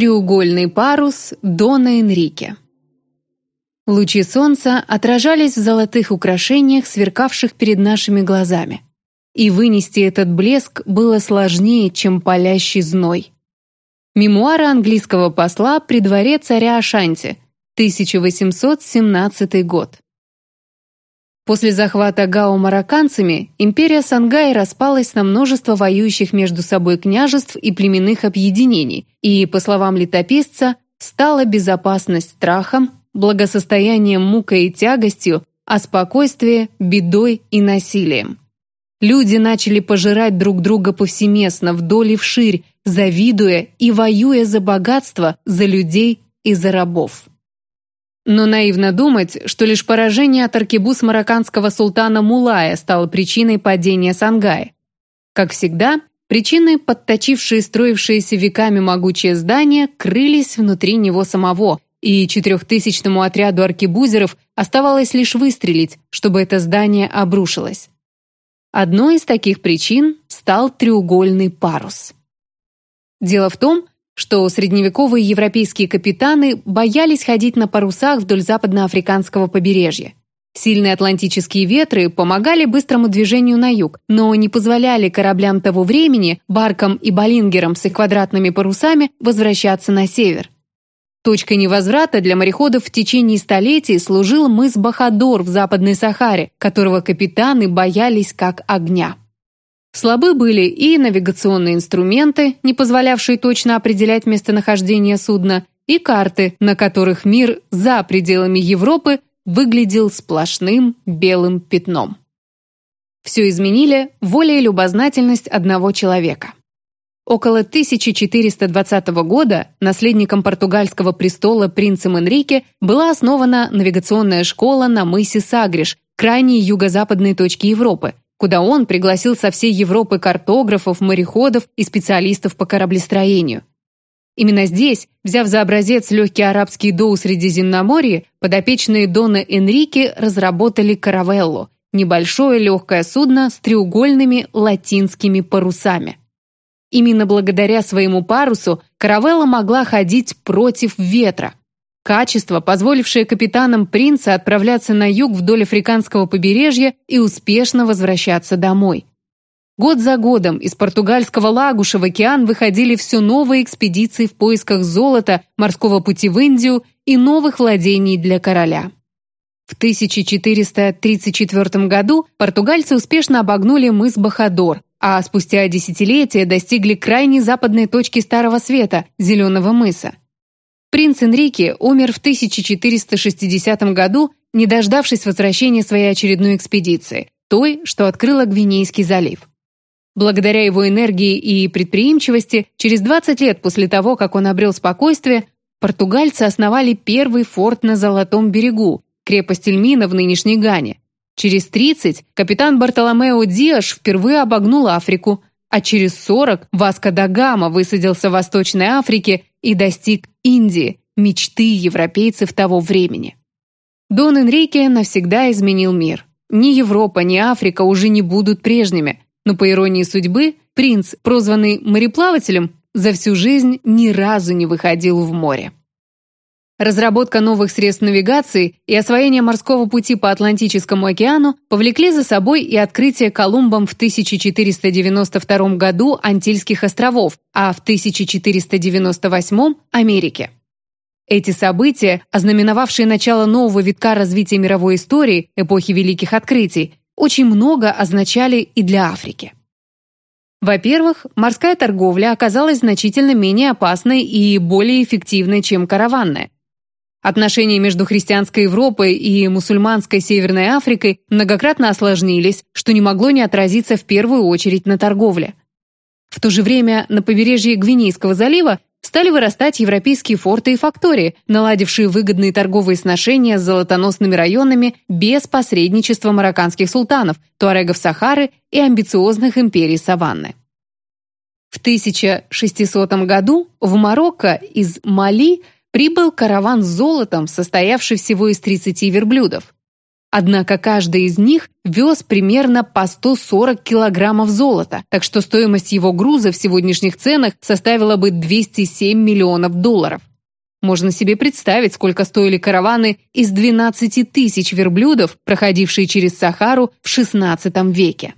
Треугольный парус Дона Энрике Лучи солнца отражались в золотых украшениях, сверкавших перед нашими глазами. И вынести этот блеск было сложнее, чем палящий зной. Мемуары английского посла при дворе царя Ашанти, 1817 год. После захвата Гао марокканцами империя Сангай распалась на множество воюющих между собой княжеств и племенных объединений, и, по словам летописца, стала безопасность страхом, благосостоянием мукой и тягостью, а спокойствие – бедой и насилием. Люди начали пожирать друг друга повсеместно, вдоль и вширь, завидуя и воюя за богатство, за людей и за рабов. Но наивно думать, что лишь поражение от аркебуз марокканского султана Мулая стало причиной падения Сангая. Как всегда, причины, подточившие строившиеся веками могучее здание, крылись внутри него самого, и четырехтысячному отряду аркебузеров оставалось лишь выстрелить, чтобы это здание обрушилось. Одной из таких причин стал треугольный парус. Дело в том, что средневековые европейские капитаны боялись ходить на парусах вдоль западноафриканского побережья. Сильные атлантические ветры помогали быстрому движению на юг, но не позволяли кораблям того времени, баркам и балингерам с их квадратными парусами возвращаться на север. Точкой невозврата для мореходов в течение столетий служил мыс Бахадор в Западной Сахаре, которого капитаны боялись как огня. Слабы были и навигационные инструменты, не позволявшие точно определять местонахождение судна, и карты, на которых мир за пределами Европы выглядел сплошным белым пятном. Все изменили воля и любознательность одного человека. Около 1420 года наследником португальского престола принцем Энрике была основана навигационная школа на мысе Сагриш, крайней юго-западной точке Европы, куда он пригласил со всей Европы картографов, мореходов и специалистов по кораблестроению. Именно здесь, взяв за образец легкий арабский доу Средиземноморья, подопечные Дона Энрике разработали каравеллу – небольшое легкое судно с треугольными латинскими парусами. Именно благодаря своему парусу каравелла могла ходить против ветра. Качество, позволившее капитанам принца отправляться на юг вдоль африканского побережья и успешно возвращаться домой. Год за годом из португальского Лагуша в океан выходили все новые экспедиции в поисках золота, морского пути в Индию и новых владений для короля. В 1434 году португальцы успешно обогнули мыс Бахадор, а спустя десятилетия достигли крайней западной точки Старого Света – Зеленого мыса. Принц Энрике умер в 1460 году, не дождавшись возвращения своей очередной экспедиции, той, что открыла Гвинейский залив. Благодаря его энергии и предприимчивости, через 20 лет после того, как он обрел спокойствие, португальцы основали первый форт на Золотом берегу, крепость Эльмина в нынешней Гане, Через 30 капитан Бартоломео Диаш впервые обогнул Африку, а через 40 Васко да Гама высадился в Восточной Африке и достиг Индии, мечты европейцев того времени. Дон Энрике навсегда изменил мир. Ни Европа, ни Африка уже не будут прежними, но по иронии судьбы, принц, прозванный мореплавателем, за всю жизнь ни разу не выходил в море. Разработка новых средств навигации и освоение морского пути по Атлантическому океану повлекли за собой и открытие Колумбом в 1492 году Антильских островов, а в 1498 – Америки. Эти события, ознаменовавшие начало нового витка развития мировой истории, эпохи Великих Открытий, очень много означали и для Африки. Во-первых, морская торговля оказалась значительно менее опасной и более эффективной, чем караванная. Отношения между христианской Европой и мусульманской Северной Африкой многократно осложнились, что не могло не отразиться в первую очередь на торговле. В то же время на побережье Гвинейского залива стали вырастать европейские форты и фактории, наладившие выгодные торговые сношения с золотоносными районами без посредничества марокканских султанов, туарегов Сахары и амбициозных империй Саванны. В 1600 году в Марокко из Мали – прибыл караван с золотом, состоявший всего из 30 верблюдов. Однако каждый из них вез примерно по 140 килограммов золота, так что стоимость его груза в сегодняшних ценах составила бы 207 миллионов долларов. Можно себе представить, сколько стоили караваны из 12 тысяч верблюдов, проходившие через Сахару в XVI веке.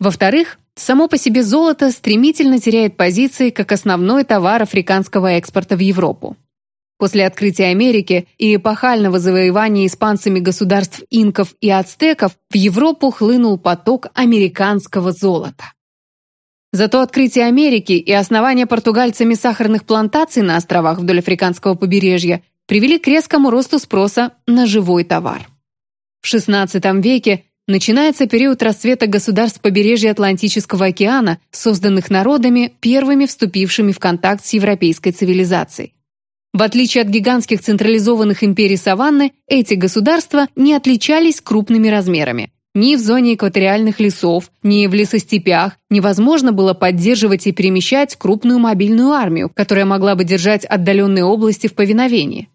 Во-вторых, само по себе золото стремительно теряет позиции как основной товар африканского экспорта в Европу. После открытия Америки и эпохального завоевания испанцами государств инков и ацтеков в Европу хлынул поток американского золота. Зато открытие Америки и основание португальцами сахарных плантаций на островах вдоль африканского побережья привели к резкому росту спроса на живой товар. В XVI веке начинается период расцвета государств побережья Атлантического океана, созданных народами, первыми вступившими в контакт с европейской цивилизацией. В отличие от гигантских централизованных империй саванны, эти государства не отличались крупными размерами. Ни в зоне экваториальных лесов, ни в лесостепях невозможно было поддерживать и перемещать крупную мобильную армию, которая могла бы держать отдаленные области в повиновении.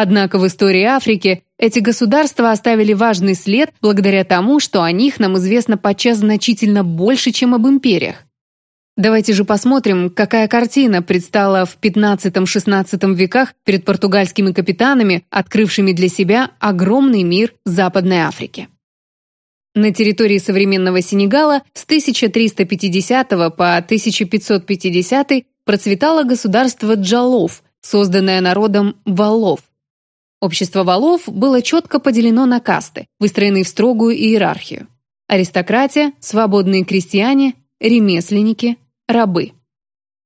Однако в истории Африки эти государства оставили важный след благодаря тому, что о них нам известно подчас значительно больше, чем об империях. Давайте же посмотрим, какая картина предстала в XV-XVI веках перед португальскими капитанами, открывшими для себя огромный мир Западной Африки. На территории современного Сенегала с 1350 по 1550 процветало государство Джалов, созданное народом Валов. Общество Валов было четко поделено на касты, выстроенные в строгую иерархию. Аристократия, свободные крестьяне, ремесленники, рабы.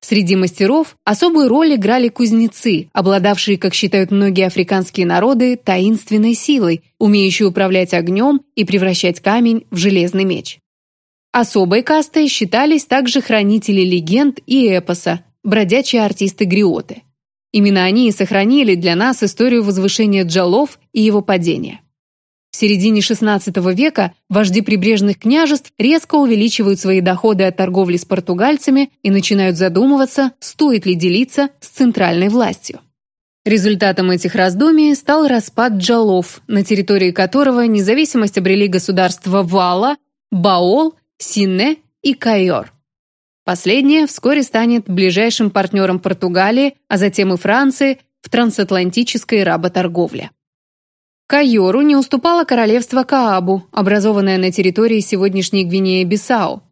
Среди мастеров особую роль играли кузнецы, обладавшие, как считают многие африканские народы, таинственной силой, умеющие управлять огнем и превращать камень в железный меч. Особой кастой считались также хранители легенд и эпоса, бродячие артисты-гриоты. Именно они и сохранили для нас историю возвышения Джалов и его падения. В середине XVI века вожди прибрежных княжеств резко увеличивают свои доходы от торговли с португальцами и начинают задумываться, стоит ли делиться с центральной властью. Результатом этих раздумий стал распад Джалов, на территории которого независимость обрели государства Вала, Баол, Синне и Кайор. Последнее вскоре станет ближайшим партнером Португалии, а затем и Франции в трансатлантической работорговле. Кайору не уступало королевство Каабу, образованное на территории сегодняшней Гвинеи-Бисау.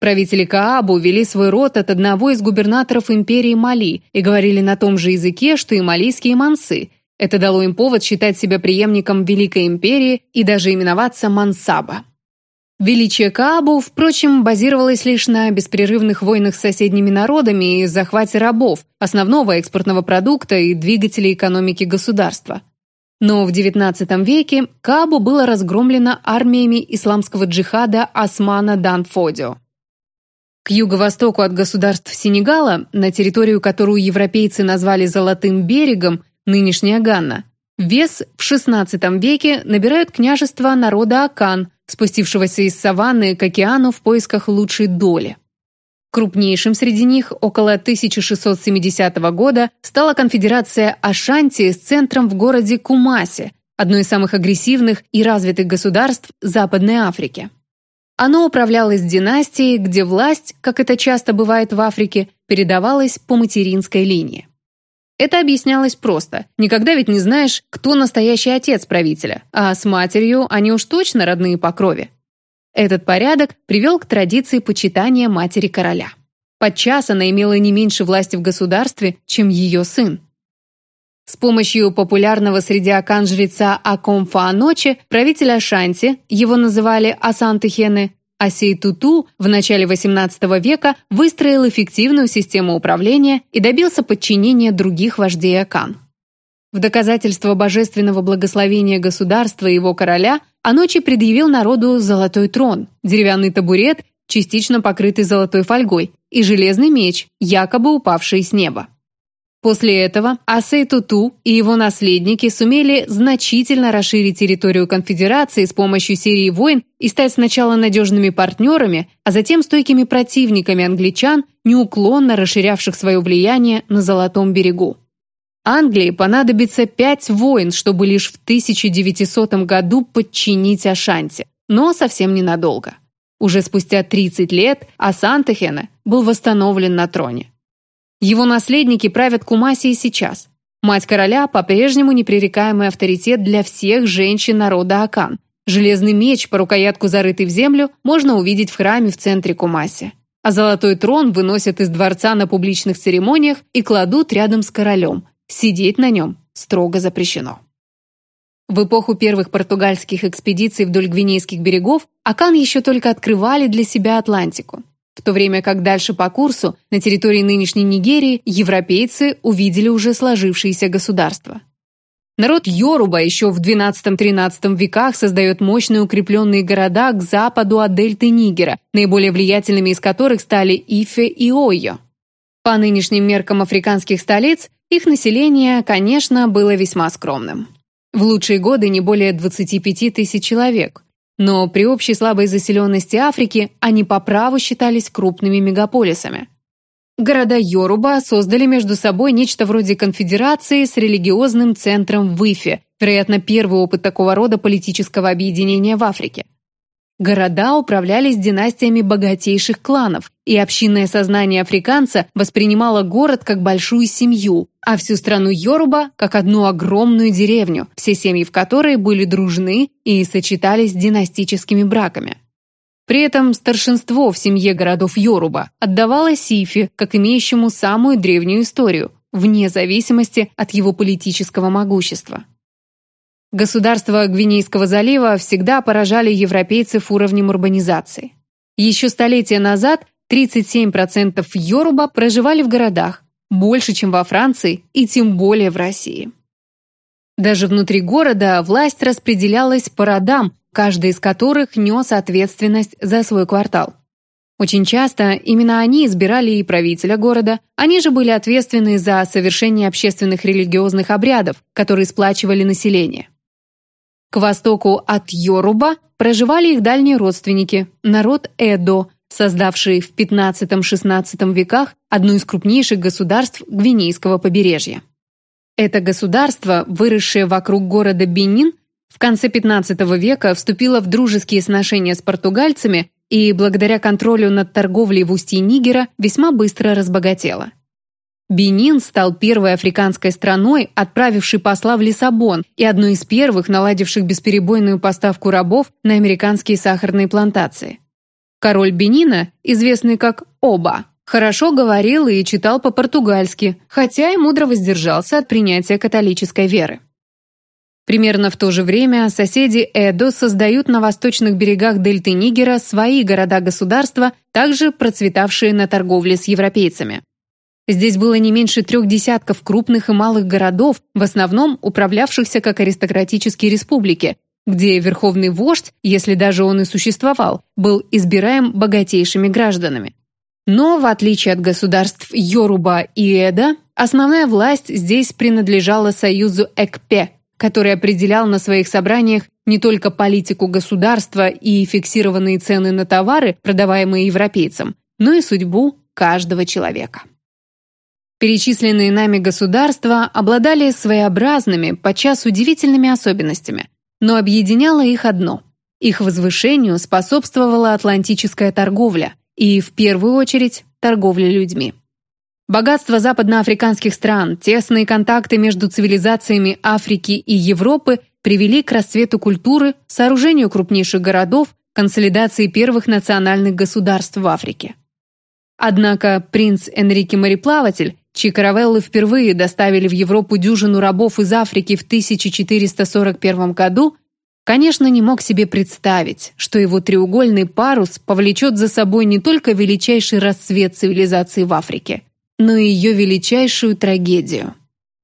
Правители Каабу вели свой род от одного из губернаторов империи Мали и говорили на том же языке, что и малийские мансы. Это дало им повод считать себя преемником Великой империи и даже именоваться Мансаба. Величие Каабу, впрочем, базировалось лишь на беспрерывных войнах с соседними народами и захвате рабов, основного экспортного продукта и двигателя экономики государства. Но в XIX веке Кабу было разгромлено армиями исламского джихада Османа Данфодио. К юго-востоку от государств Сенегала, на территорию, которую европейцы назвали «Золотым берегом», нынешняя Ганна, вес в XVI веке набирают княжества народа Акан, спустившегося из саванны к океану в поисках лучшей доли. Крупнейшим среди них около 1670 года стала конфедерация Ашанти с центром в городе Кумасе, одной из самых агрессивных и развитых государств Западной Африки. Оно управлялось династией, где власть, как это часто бывает в Африке, передавалась по материнской линии. Это объяснялось просто. Никогда ведь не знаешь, кто настоящий отец правителя, а с матерью они уж точно родные по крови. Этот порядок привел к традиции почитания матери короля. Подчас она имела не меньше власти в государстве, чем ее сын. С помощью популярного среди акан жреца Акомфа Аночи, правителя Ашанти, его называли Асантыхены, Асейтуту в начале XVIII века выстроил эффективную систему управления и добился подчинения других вождей Акан. В доказательство божественного благословения государства и его короля Аночи предъявил народу золотой трон, деревянный табурет, частично покрытый золотой фольгой, и железный меч, якобы упавший с неба. После этого Асей Туту и его наследники сумели значительно расширить территорию конфедерации с помощью серии войн и стать сначала надежными партнерами, а затем стойкими противниками англичан, неуклонно расширявших свое влияние на Золотом берегу. Англии понадобится пять войн, чтобы лишь в 1900 году подчинить Ашанти, но совсем ненадолго. Уже спустя 30 лет Асантахена был восстановлен на троне. Его наследники правят Кумаси и сейчас. Мать короля по-прежнему непререкаемый авторитет для всех женщин народа Акан. Железный меч, по рукоятку зарытый в землю, можно увидеть в храме в центре Кумаси. А золотой трон выносят из дворца на публичных церемониях и кладут рядом с королем. Сидеть на нем строго запрещено. В эпоху первых португальских экспедиций вдоль Гвинейских берегов Акан еще только открывали для себя Атлантику. В то время как дальше по курсу, на территории нынешней Нигерии, европейцы увидели уже сложившееся государство. Народ Йоруба еще в XII-XIII веках создает мощные укрепленные города к западу от дельты Нигера, наиболее влиятельными из которых стали Ифе и Ойо. По нынешним меркам африканских столиц их население, конечно, было весьма скромным. В лучшие годы не более 25 тысяч человек. Но при общей слабой заселенности Африки они по праву считались крупными мегаполисами. Города Йоруба создали между собой нечто вроде конфедерации с религиозным центром в Ифе, вероятно, первый опыт такого рода политического объединения в Африке. Города управлялись династиями богатейших кланов, и общинное сознание африканца воспринимало город как большую семью, а всю страну Йоруба как одну огромную деревню, все семьи в которой были дружны и сочетались династическими браками. При этом старшинство в семье городов Йоруба отдавалось Сифи, как имеющему самую древнюю историю, вне зависимости от его политического могущества. Государства Гвинейского залива всегда поражали европейцев уровнем урбанизации. Еще столетия назад 37% йоруба проживали в городах, больше, чем во Франции и тем более в России. Даже внутри города власть распределялась по родам, каждый из которых нес ответственность за свой квартал. Очень часто именно они избирали и правителя города, они же были ответственны за совершение общественных религиозных обрядов, которые сплачивали население. К востоку от Йоруба проживали их дальние родственники, народ Эдо, создавший в 15-16 веках одно из крупнейших государств Гвинейского побережья. Это государство, выросшее вокруг города Бенин, в конце 15 века вступило в дружеские сношения с португальцами и благодаря контролю над торговлей в устье Нигера весьма быстро разбогатело. Бенин стал первой африканской страной, отправившей посла в Лиссабон и одной из первых, наладивших бесперебойную поставку рабов на американские сахарные плантации. Король Бенина, известный как Оба, хорошо говорил и читал по-португальски, хотя и мудро воздержался от принятия католической веры. Примерно в то же время соседи Эдо создают на восточных берегах дельты Нигера свои города-государства, также процветавшие на торговле с европейцами. Здесь было не меньше трех десятков крупных и малых городов, в основном управлявшихся как аристократические республики, где верховный вождь, если даже он и существовал, был избираем богатейшими гражданами. Но, в отличие от государств Йоруба и Эда, основная власть здесь принадлежала союзу Экпе, который определял на своих собраниях не только политику государства и фиксированные цены на товары, продаваемые европейцам, но и судьбу каждого человека. Перечисленные нами государства обладали своеобразными, подчас удивительными особенностями, но объединяло их одно. Их возвышению способствовала атлантическая торговля и, в первую очередь, торговля людьми. Богатство западноафриканских стран, тесные контакты между цивилизациями Африки и Европы привели к расцвету культуры, сооружению крупнейших городов, консолидации первых национальных государств в Африке. Однако принц Энрике Мореплаватель чьи каравеллы впервые доставили в Европу дюжину рабов из Африки в 1441 году, конечно, не мог себе представить, что его треугольный парус повлечет за собой не только величайший расцвет цивилизации в Африке, но и ее величайшую трагедию –